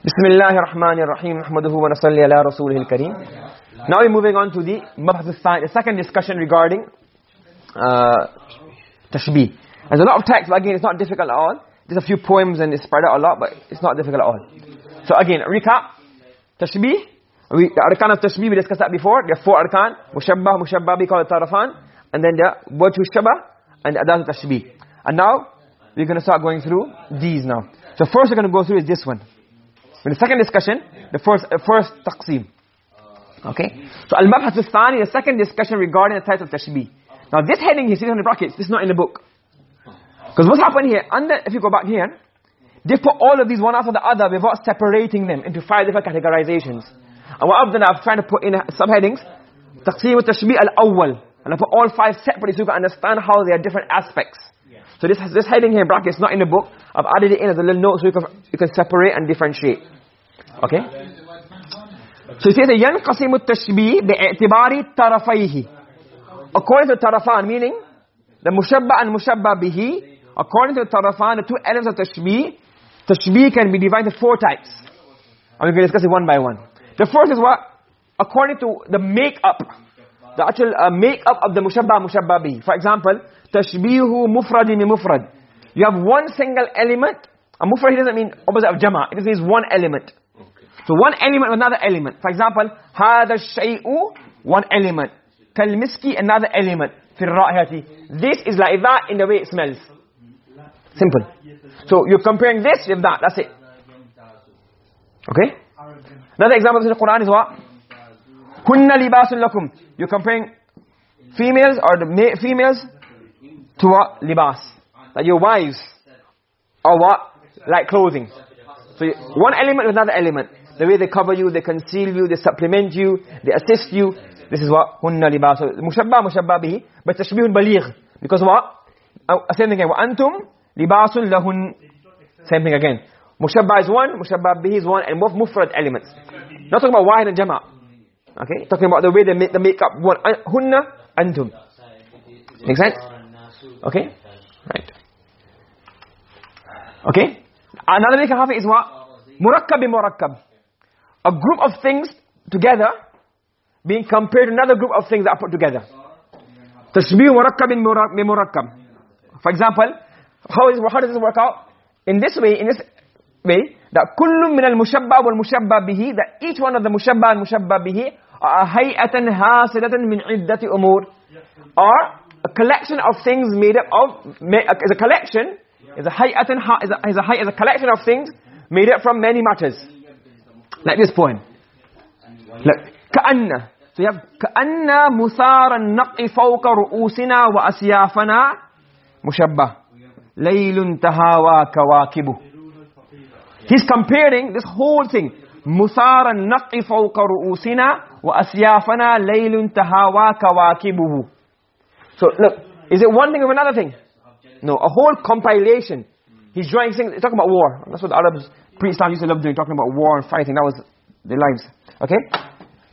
Bismillahir Rahmanir Rahim. Nahmaduhu wa nasalli ala rasulihil kareem. Now we're moving on to the second discussion regarding uh, tashbih. There's a lot of text, but again, it's not difficult at all. There's a few poems and it's spread out a lot, but it's not difficult at all. So again, recap. Tashbih. We, the arkan of tashbih, we discussed that before. There are four arkan. Mushabbah, mushabbah, we call tarafan. And then the word shabah and adat tashbih. And now, we're going to start going through these now. So first we're going to go through is this one. In the second discussion, the first uh, first taqsim. Okay? So al-mabhath al-thani, the second discussion regarding the types of tashbih. Now this heading see on the brackets, this is not in the book. Because what's happened here, under, if you go back here, they put all of these one after the other without separating them into five different categorizations. And what I've done, I've tried to put in subheadings, taqsim al-tashbih al-awwal. And I put all five separately so you can understand how they are different aspects. So this this heading here in brackets not in the book. I've added it in as a little note so you can you can separate and differentiate. Okay? So it says yanqasimu at-tashbih bi'tibari tarafayhi. According to tarafan meaning the mushabba and mushabba bihi, according to tarafan the two elements of tashbih, tashbih can be divided into four types. We're going to discuss it one by one. The first is what? According to the make-up the actual uh, make-up of the mushabba mushabba bihi. For example, tashbihu mufradin bi mufrad. You have one single element. A mufrad doesn't mean opposite of jama. It means one element. So one element another element. For example, hada shay'u one element. Miski another element. Fi ra'ihati. This is like that in the way it smells. Simple. So you're comparing this with that. That's it. Okay? Another example in the Quran is what? Hunna libasun lakum. You're comparing females or the females to what? Libas. Like your wives Or what? Like clothing. So one element with another element. The way they cover you, they conceal you, they supplement you, they assist you. This is what? Hunna libas. Mushabba mushabba bihi. But tashbihun baligh. Because what? Uh, same thing again. Wa antum libasun lahun. Same thing again. Mushabba is one, mushabba bihi is one, and both mufrad elements. Not talking about wahid and jama'. Okay? Talking about the way they make the makeup one. Hunna, antum. Make sense? Okay? Right. Okay? Another way of is what? Murakkab murakkab. A group of things together being compared to another group of things that are put together. Tashbih murakkab murakkab. For example, how, is, how does this work out? In this way, in this way, that kullu min al-mushabba wal-mushabba bihi, that each one of the mushabba and mushabba bihi are hay'atan hasilatan min iddati umur. Are a collection of things made up of, is a collection, is a hay'atan, is a, is a, is a collection of things made up from many matters Like this poem. Look, كأن. So you have كأن مثار النقي فوق رؤوسنا وأسيافنا مشبه ليل تهاوى كواكبه He's comparing this whole thing. مثار النقي فوق رؤوسنا وأسيافنا ليل تهاوى كواكبه So look, is it one thing or another thing? No, a whole compilation. He's drawing things, talking about war. That's what the Arabs, pre-Islam used to love doing, talking about war and fighting. That was their lives. Okay?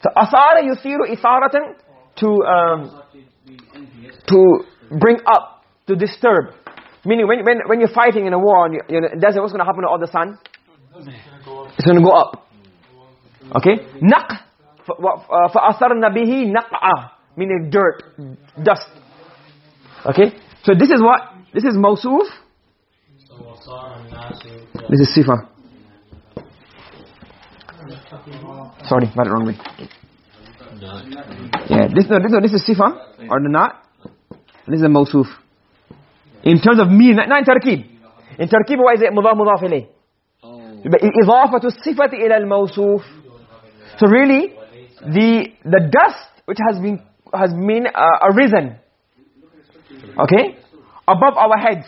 So asara yusiru itharatan to um, to bring up, to disturb. Meaning when when when you're fighting in a war and you, you know, desert, what's going to happen to all the sun? It's going to go up. Okay? Naq فَأَثَرْنَ بِهِ نَقْعَ meaning dirt, dust. Okay? So this is what? This is mawsuf. This is sifa. Sorry, got it wrong way. Yeah, this no, this no, this is sifa or the not. This is a mawsuf. In terms of mean, not in tarkib. In tarkib, why is it mudaf mudaf ilayh? بإضافة الصفة إلى الموصوف So really, the the dust which has been has been uh, arisen, okay, above our heads,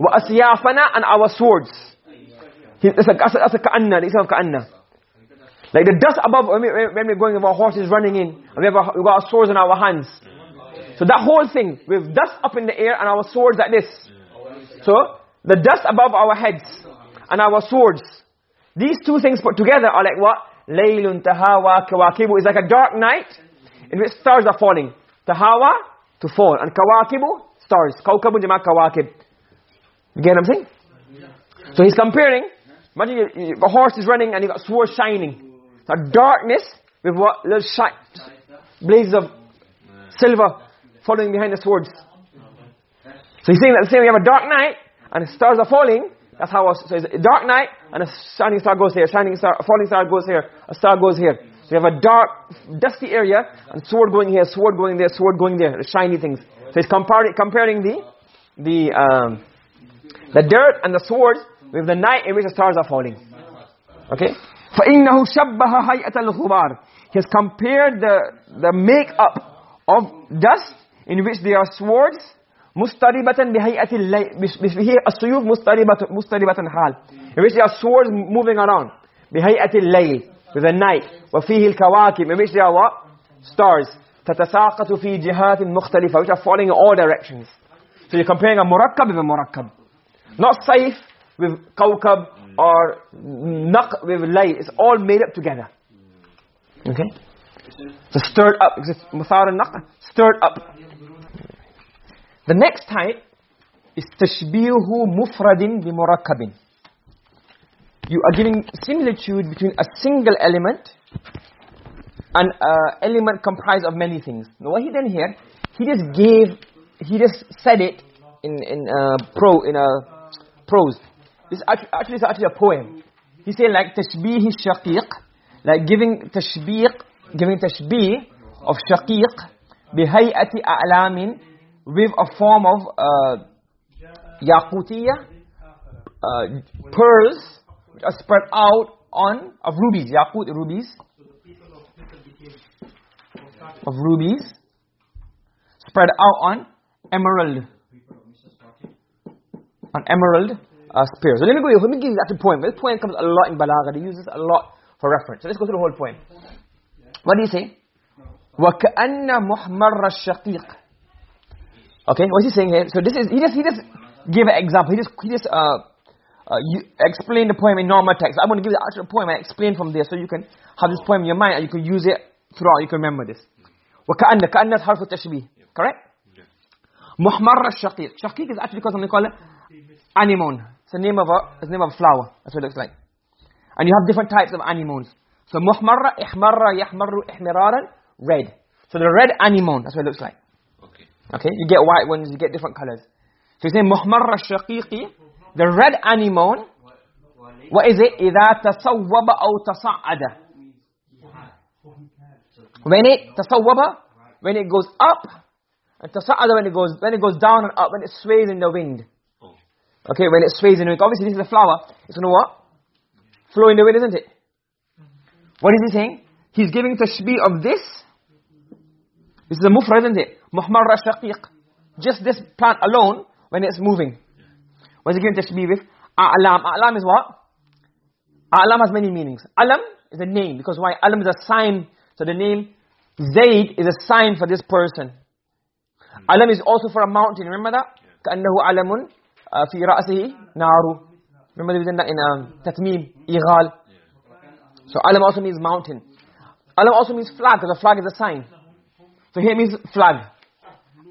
وأسيافنا and our swords. It's a it's a كأننا, it's a كأننا. Like the dust above when, we, when we're going with our horses running in, and we have our, we got our swords in our hands. So that whole thing, with dust up in the air and our swords like this. So the dust above our heads and our swords. These two things put together are like what? Laylun tahawa kawakibu is like a dark night in which stars are falling. Tahawa to fall and kawakibu stars. Kawkabu jama kawakib. You get what I'm saying? So he's comparing imagine a horse is running and you got sword shining. So darkness with what? Little shine, blazes of silver following behind the swords. So he's saying that the same, you have a dark night and the stars are falling. That's how, so it's a dark night and a shining star goes here, shining star, a falling star goes here, a star goes here. So you have a dark, dusty area and sword going here, sword going there, sword going there, the shiny things. So he's comparing, comparing the, the, um, the dirt and the swords with the night in which the stars are falling. Okay? فَإِنَّهُ شَبَّهَ هَيْئَةَ الْغُبَارِ He has compared the, the makeup of dust in which there are swords مُسْتَرِبَةً بِهَيْئَةِ اللَّيْلِ here السيوف مُسْتَرِبَةً مُسْتَرِبَةً حال in which there are swords moving around بِهَيْئَةِ اللَّيْلِ with the night وَفِيهِ الْكَوَاكِبِ in which there are what? stars تَتَسَاقَتُ فِي جِهَاتٍ مُخْتَلِفَةٍ which are falling in all directions so you're comparing a murakkab with a murakkab not saif with kawkab or naq with lay. It's all made up together. Okay? So stirred up. And naq. Stirred up. The next type is tashbihu mufradin bi murakkabin. You are giving similitude between a single element and an element comprised of many things. Now what he done here, he just gave, he just said it in, in uh, pro, in a prose. This actually, actually is actually a poem. He said like tashbih shaqiq, like giving tashbih, giving tashbih of shaqiq bihay'ati a'lamin with a form of uh, yaqutiyya, uh, pearls which are spread out on of rubies, yaqut rubies of rubies spread out on emerald on emerald uh, spear. So let me go let me give you that point. This point comes a lot in Balagha. They use this a lot for reference. So let's go through the whole point. What do you say? وَكَأَنَّ مُحْمَرَّ الشَّقِيقِ Okay, what's he saying here? So this is, he just, he just give an example. He just, he just, uh, uh, you explain the poem in normal text. I'm going to give you the actual poem and explain from there so you can have this poem in your mind and you can use it throughout. You can remember this. وَكَأَنَّ كَأَنَّ is harf التشبيه. Correct? محمر الشقيق. Shaqiq is actually because something called anemone. It's the name of a it's the name of a flower. That's what it looks like. And you have different types of anemones. So muhmarra, ihmarra, yahmarru, ihmiraran, red. So the red anemone, that's what it looks like. Okay. Okay, you get white ones, you get different colors. So you say muhmarra shaqiqi, the red anemone, what is it? إِذَا تَصَوَّبَ أَوْ تَصَعَّدَ When it, tasawwaba, when it goes up, and tasa'ada when it goes, when it goes down and up, when it sways in the wind. Okay, when it sways in the wind. Obviously, this is a flower. It's going to what? Flow in the wind, isn't it? What is he saying? He's giving tashbih of this. This is a mufra, isn't it? muhmarra shaqiq. Just this plant alone, when it's moving. What is he giving tashbih with? A'lam. A'lam is what? A'lam has many meanings. Alam is a name. Because why? Alam is a sign. So the name Zayd is a sign for this person. Alam is also for a mountain. Remember that? في رأسه نار remember we did that in um, Tatmim, Ighal so alam also means mountain alam also means flag because a flag is a sign so here means flag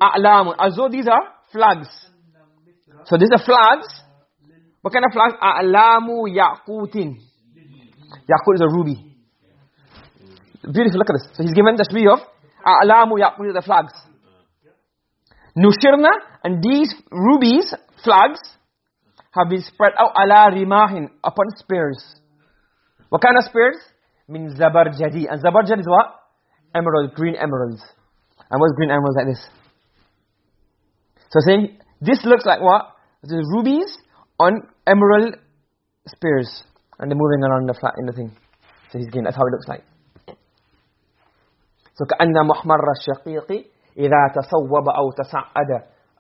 a'lam although these are flags so these are flags what kind of flags a'lamu yaqutin yaqut is a ruby beautiful look at this so he's given the tashbih of a'lamu yaqut the flags nushirna and these rubies flags have been spread out ala rimahin upon spears. What kind of spears? Means zabarjadi. And zabarjad is what? Emerald, green emeralds. And what's green emeralds like this? So saying, this looks like what? The rubies on emerald spears. And they're moving around the flat in the thing. So he's getting, that's how it looks like. So كأن محمر الشقيق إذا تصوب أو تصعد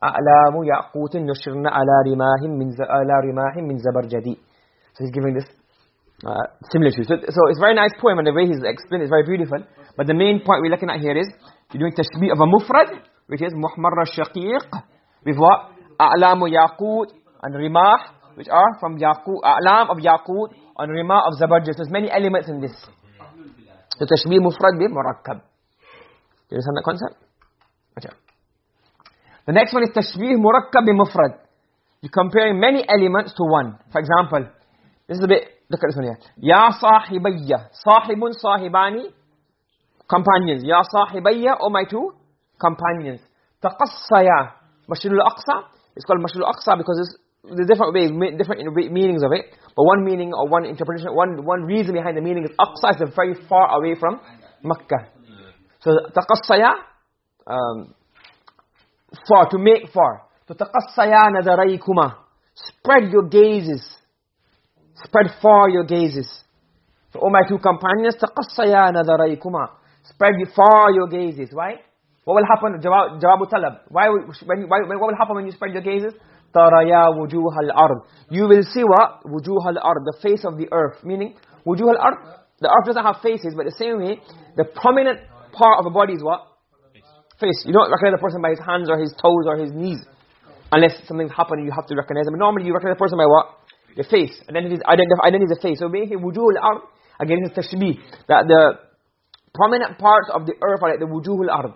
A'lamu ya'qutin yushirna ala rimahim min, ala rimahim min zabarjadi. So he's giving this uh, similitude. So, so it's a very nice poem and the way he's explained is very beautiful. But the main point we're looking at here is you're doing tashbih of a mufrad, which is muhmarra shaqiq, with what? A'lamu ya'qut and rimah, which are from ya'qut, a'lam of ya'qut and rimah of zabarjadi. So there's many elements in this. The tashbih mufrad bi murakkab. Do you understand that concept? Okay the next one is tashbih murakkab mufrad. You're comparing many elements to one. For example, this is a bit look at this one here. Ya sahibayya sahibun sahibani companions. Ya sahibayya or my two companions. Taqassaya masjid al-aqsa it's called masjid al-aqsa because it's there's different ways different meanings of it. But one meaning or one interpretation one one reason behind the meaning is aqsa is very far away from makkah. So taqassaya um far to make far. taqassaya nadaraykuma spread your gazes. Spread far your gazes. So oh my two companions taqassaya nadaraykuma spread far your gazes. Why? What will happen jawab jawab talab why when why, what will happen when you spread your gazes? taraya wujuh al-ard you will see what? wujuh al-ard the face of the earth. Meaning wujuh al-ard the earth doesn't have faces but the same way the prominent part of a body is what face you don't recognize a person by his hands or his toes or his knees. Unless something's happened you have to recognize him but normally you recognize a person by what? The face. And then it is identify then the face. So basically wujuh al-ard again it's tashbih that the prominent parts of the earth are like the wujuh al-ard.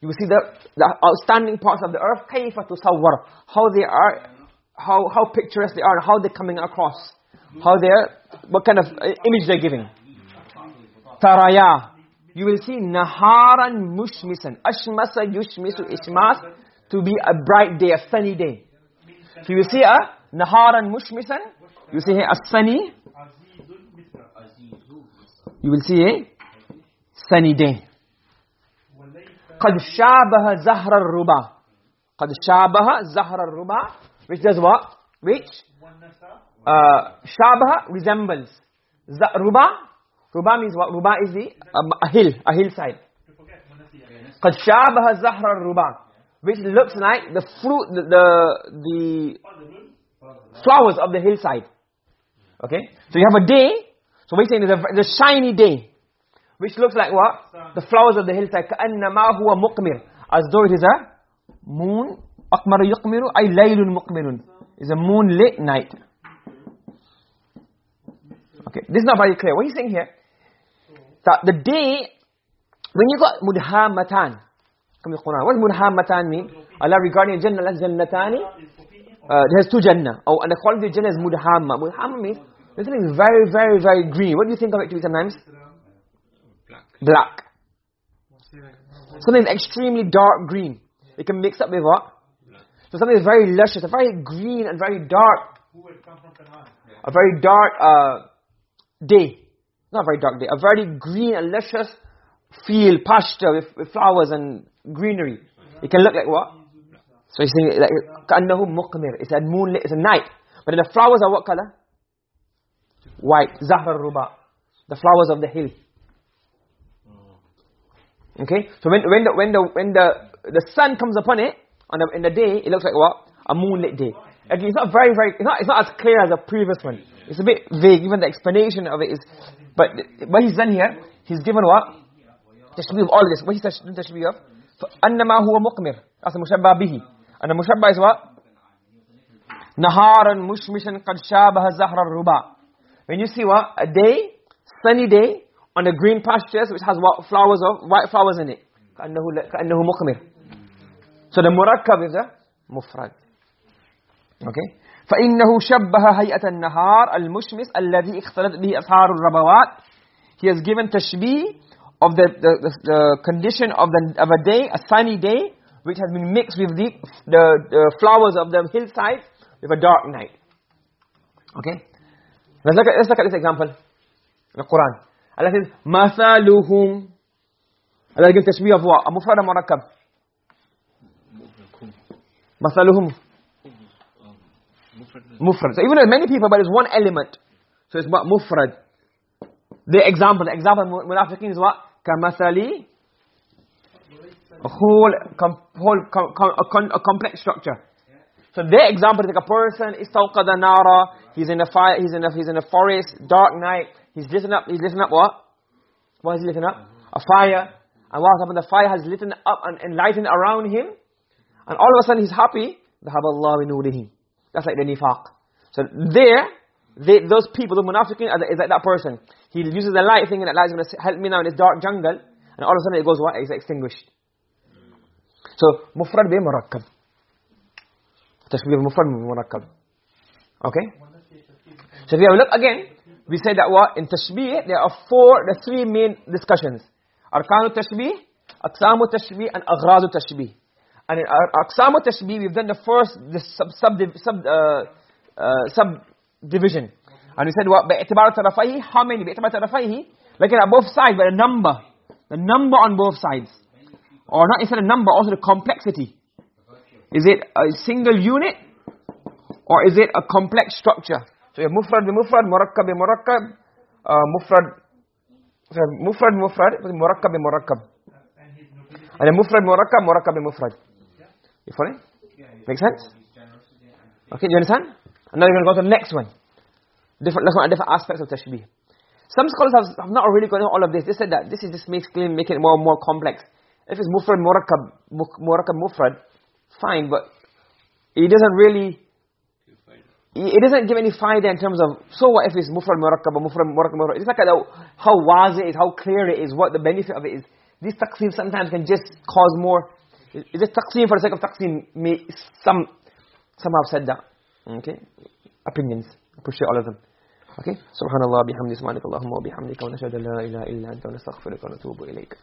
You will see the, the outstanding parts of the earth. Kayfa tusawwar. How they are how how picturesque they are how they're coming across. How they're what kind of uh, image they're giving. Taraya you will see naharan mushmisan ashmasa yushmisu ishmas to be a bright day a sunny day so you see a naharan mushmisan you see a sunny you will see a sunny day قد شابه زهر الربا قد شابه زهر الربا which does what which uh shabaha resembles ruba Ruba means what? Ruba is the a, a hill, a hillside. Qad shabaha zahra ruba which looks like the fruit the the, the flowers of the hillside. Okay? So you have a day, so we're saying there's a, there's shiny day which looks like what? The flowers of the hillside ka'annama huwa muqmir as though it is a moon aqmaru yuqmiru ay laylun muqmirun is a moonlit night okay this is not very clear. What he's saying here? That the day when you got mudhammatan come the quran what does mudhammatan mean? Allah regarding jannah as jannatani? Uh, there's two jannah. Oh and the quality of jannah is mudhamma. Mudhamma means this thing is very very very green. What do you think of it to be sometimes? Black. Something is extremely dark green. It can mix up with what? So something is very luscious a very green and very dark a very dark uh, day not a very dark day a very green and luscious field pasture with, with flowers and greenery it can look like what so he's saying like كأنه مقمر it's a moonlit it's a night but the flowers are what color white zahar ruba the flowers of the hill okay so when when the when the when the the sun comes upon it on the, in the day it looks like what a moonlit day Again, it's not very very it's not it's not as clear as the previous one it's a bit vague even the explanation of it is but what he's done here he's given what tashbih of all of this what he says tashbih of annama huwa muqmir as mushabba bihi and the mushabba is what naharan mushmishan qad shabaha zahra ruba when you see what a day sunny day on the green pastures which has what flowers of white flowers in it كانه كانه مقمر so the murakkab is a mufrad Okay فانه شبه هيئه النهار المشمس الذي اختلط به اسحار الربوات he has given tashbih of the the, the the condition of the of a day a sunny day which has been mixed with the the, the flowers of the hillside with a dark night okay let's look at let's look at this example in the quran Allah says mathaluhum Allah gives tashbih of what a mufrad murakkab mathaluhum mufrad. So even though many people but it's one element. So it's what mufrad. The example the example munafiqin is what? Kamathali a whole com, whole com, a, con, a complex structure. So their example is like a person istawqada nara he's in a fire he's in a he's in a forest dark night he's lifting up he's lifting up what? What is he lifting up? A fire. And what happened? The fire has lit up and enlightened around him. And all of a sudden he's happy. Dhahaballahu nurihi that's like the nifaq. So there they, those people the munafiqin is like that person. He uses the light thing and that light is going to help me now in this dark jungle and all of a sudden it goes what? It's extinguished. So mufrad bi murakkab. Tashbih mufrad murakkab. Okay? So if you have a look again, we say that what? In tashbih, there are four, the three main discussions. Arkanu tashbih, aqsamu tashbih, and aghradu tashbih and uh, in aqsam wa tashbih we've done the first the sub sub sub uh, uh, sub division. And we said what bi'tibar tarafayhi how many? Bi'tibar tarafayhi like on both sides but a number. The number on both sides. Or not instead a number also the complexity. Is it a single unit? Or is it a complex structure? So you have mufrad bi mufrad murakkab bi murakkab. Uh, mufrad so mufrad mufrad murakkab bi murakkab. And mufrad murakkab murakkab bi mufrad. You follow? Make sense? Okay, do you understand? And now you're going to go to the next one. Different, let's look at different aspects of tashbih. Some scholars have, have not really gone into all of this. They said that this is just makes claim, making it more and more complex. If it's mufrad, murakkab, murakkab, mufrad, fine, but it doesn't really, it doesn't give any faida in terms of, so what if it's mufrad, murakkab, mufrad, murakkab, mufrad. It's like a, how wise it is, how clear it is, what the benefit of it is. These taqsim sometimes can just cause more, it's just taqsim for the sake of taqsim, may, some, some have said that. Okay? Opinions. Appreciate all of them. Okay? Subhanallah bihamdi subhanakallahumma bihamdika wa nashhadu an la ilaha illa anta wa nastaghfiruka wa natubu ilayk.